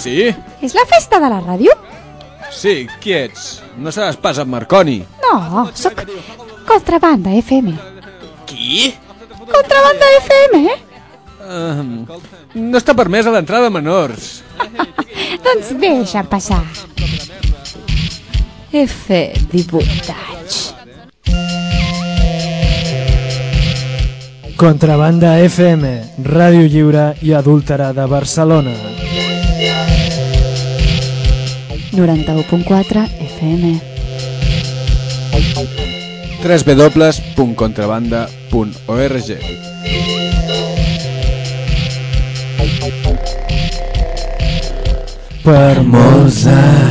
Sí? És la festa de la ràdio? Sí, qui ets? No seràs pas en Marconi. No, sóc Contrabanda FM. Qui? Contrabanda FM? Uh, no està permesa l'entrada de menors. doncs deixa passar. He fet 18 anys. Contrabanda FM, ràdio lliure i adúltera de Barcelona. 91.4 FM. www.contrabanda.org Per molts anys.